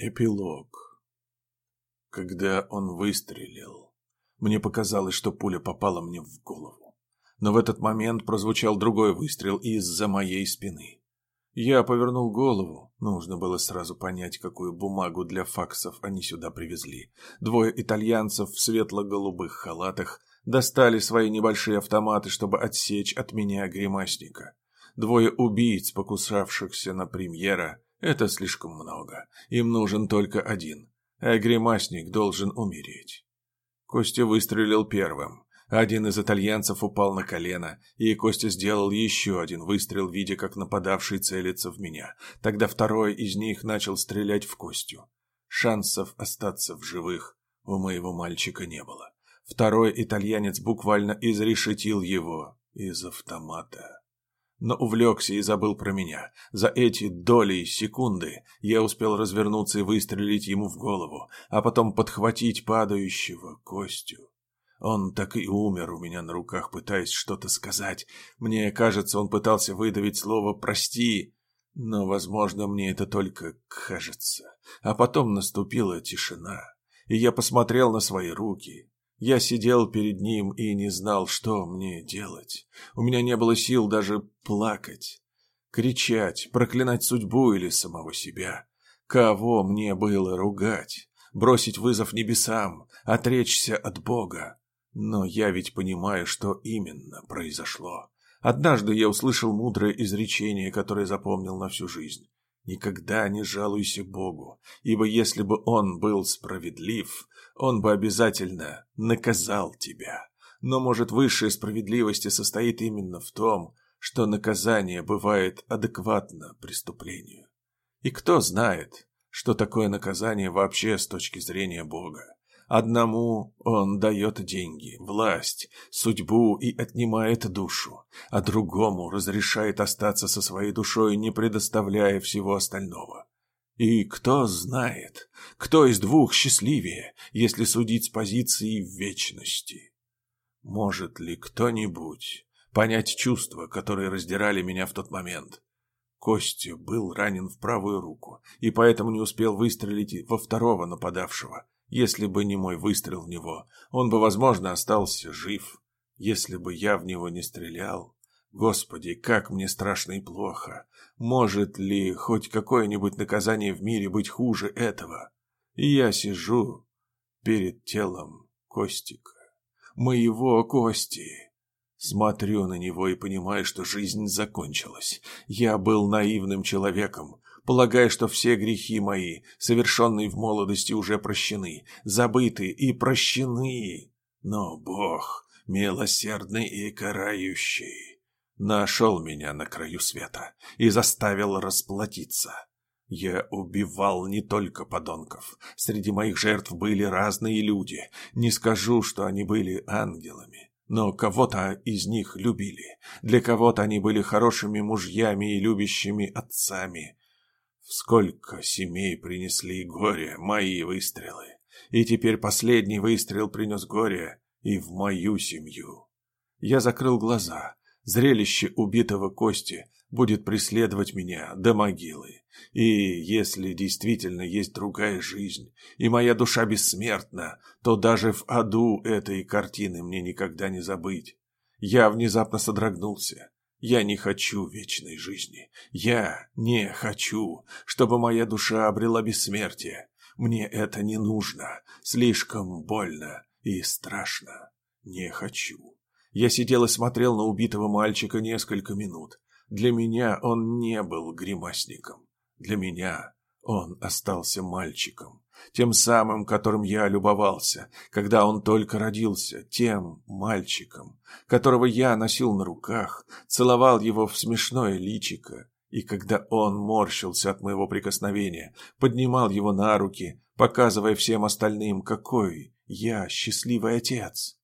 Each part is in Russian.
Эпилог. Когда он выстрелил, мне показалось, что пуля попала мне в голову. Но в этот момент прозвучал другой выстрел из-за моей спины. Я повернул голову. Нужно было сразу понять, какую бумагу для факсов они сюда привезли. Двое итальянцев в светло-голубых халатах достали свои небольшие автоматы, чтобы отсечь от меня гримасника. Двое убийц, покусавшихся на премьера, это слишком много. Им нужен только один. А гримасник должен умереть. Костя выстрелил первым. Один из итальянцев упал на колено, и Костя сделал еще один выстрел, видя, как нападавший целится в меня. Тогда второй из них начал стрелять в Костю. Шансов остаться в живых у моего мальчика не было. Второй итальянец буквально изрешетил его из автомата но увлекся и забыл про меня. За эти доли секунды я успел развернуться и выстрелить ему в голову, а потом подхватить падающего Костю. Он так и умер у меня на руках, пытаясь что-то сказать. Мне кажется, он пытался выдавить слово «прости», но, возможно, мне это только кажется. А потом наступила тишина, и я посмотрел на свои руки, я сидел перед ним и не знал, что мне делать. У меня не было сил даже плакать, кричать, проклинать судьбу или самого себя. Кого мне было ругать? Бросить вызов небесам, отречься от Бога? Но я ведь понимаю, что именно произошло. Однажды я услышал мудрое изречение, которое запомнил на всю жизнь. Никогда не жалуйся Богу, ибо если бы Он был справедлив, Он бы обязательно наказал тебя. Но, может, высшая справедливость состоит именно в том, что наказание бывает адекватно преступлению. И кто знает, что такое наказание вообще с точки зрения Бога. Одному он дает деньги, власть, судьбу и отнимает душу, а другому разрешает остаться со своей душой, не предоставляя всего остального. И кто знает, кто из двух счастливее, если судить с позиции вечности? Может ли кто-нибудь понять чувства, которые раздирали меня в тот момент? Костя был ранен в правую руку и поэтому не успел выстрелить во второго нападавшего – если бы не мой выстрел в него, он бы, возможно, остался жив. Если бы я в него не стрелял... Господи, как мне страшно и плохо. Может ли хоть какое-нибудь наказание в мире быть хуже этого? Я сижу перед телом Костика. Моего Кости. Смотрю на него и понимаю, что жизнь закончилась. Я был наивным человеком, полагая, что все грехи мои, совершенные в молодости, уже прощены, забыты и прощены. Но Бог, милосердный и карающий, нашел меня на краю света и заставил расплатиться. Я убивал не только подонков. Среди моих жертв были разные люди. Не скажу, что они были ангелами. Но кого-то из них любили. Для кого-то они были хорошими мужьями и любящими отцами. Сколько семей принесли горе мои выстрелы. И теперь последний выстрел принес горе и в мою семью. Я закрыл глаза. Зрелище убитого Кости будет преследовать меня до могилы. И если действительно есть другая жизнь, и моя душа бессмертна, то даже в аду этой картины мне никогда не забыть. Я внезапно содрогнулся. Я не хочу вечной жизни. Я не хочу, чтобы моя душа обрела бессмертие. Мне это не нужно. Слишком больно и страшно. Не хочу. Я сидел и смотрел на убитого мальчика несколько минут. Для меня он не был гримасником. Для меня он остался мальчиком тем самым, которым я любовался, когда он только родился, тем мальчиком, которого я носил на руках, целовал его в смешное личико, и когда он морщился от моего прикосновения, поднимал его на руки, показывая всем остальным, какой я счастливый отец.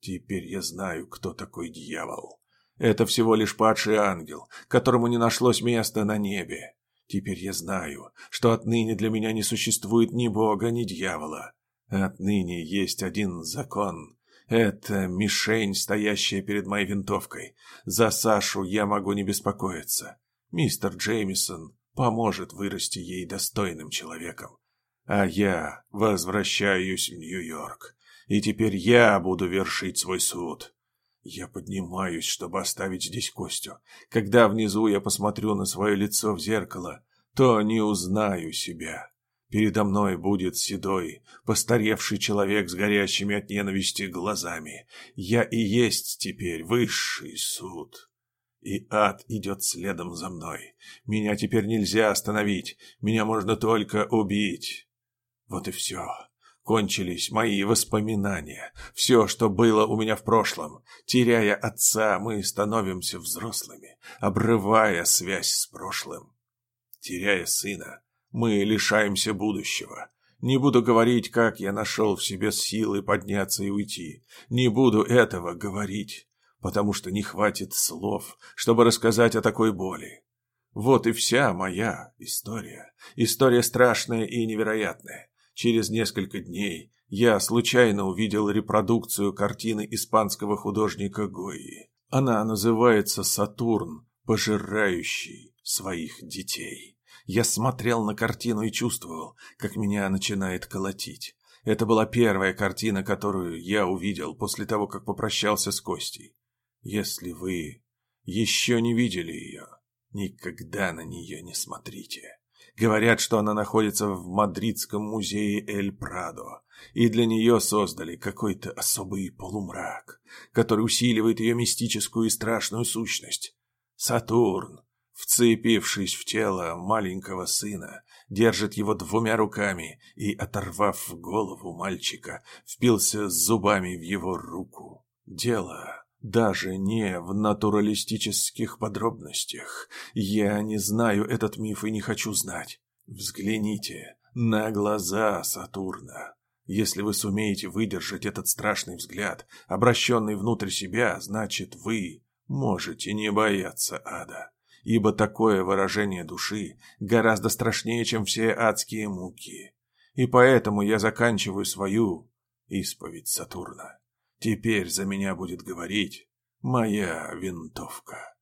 Теперь я знаю, кто такой дьявол. Это всего лишь падший ангел, которому не нашлось места на небе. Теперь я знаю, что отныне для меня не существует ни бога, ни дьявола. Отныне есть один закон. Это мишень, стоящая перед моей винтовкой. За Сашу я могу не беспокоиться. Мистер Джеймисон поможет вырасти ей достойным человеком. А я возвращаюсь в Нью-Йорк, и теперь я буду вершить свой суд. Я поднимаюсь, чтобы оставить здесь Костю. Когда внизу я посмотрю на свое лицо в зеркало, то не узнаю себя. Передо мной будет седой, постаревший человек с горящими от ненависти глазами. Я и есть теперь высший суд. И ад идет следом за мной. Меня теперь нельзя остановить, меня можно только убить. Вот и все. Кончились мои воспоминания, все, что было у меня в прошлом. Теряя отца, мы становимся взрослыми, обрывая связь с прошлым. Теряя сына, мы лишаемся будущего. Не буду говорить, как я нашел в себе силы подняться и уйти. Не буду этого говорить, потому что не хватит слов, чтобы рассказать о такой боли. Вот и вся моя история. История страшная и невероятная. Через несколько дней я случайно увидел репродукцию картины испанского художника Гойи. Она называется «Сатурн, пожирающий своих детей». Я смотрел на картину и чувствовал, как меня начинает колотить. Это была первая картина, которую я увидел после того, как попрощался с Костей. Если вы еще не видели ее, никогда на нее не смотрите. Говорят, что она находится в Мадридском музее Эль Прадо, и для нее создали какой-то особый полумрак, который усиливает ее мистическую и страшную сущность. Сатурн, вцепившись в тело маленького сына, держит его двумя руками и, оторвав голову мальчика, впился зубами в его руку. Дело даже не в натуралистических подробностях. Я не знаю этот миф и не хочу знать. Взгляните на глаза Сатурна. Если вы сумеете выдержать этот страшный взгляд, обращенный внутрь себя, значит, вы можете не бояться ада. Ибо такое выражение души гораздо страшнее, чем все адские муки. И поэтому я заканчиваю свою исповедь Сатурна. Теперь за меня будет говорить моя винтовка.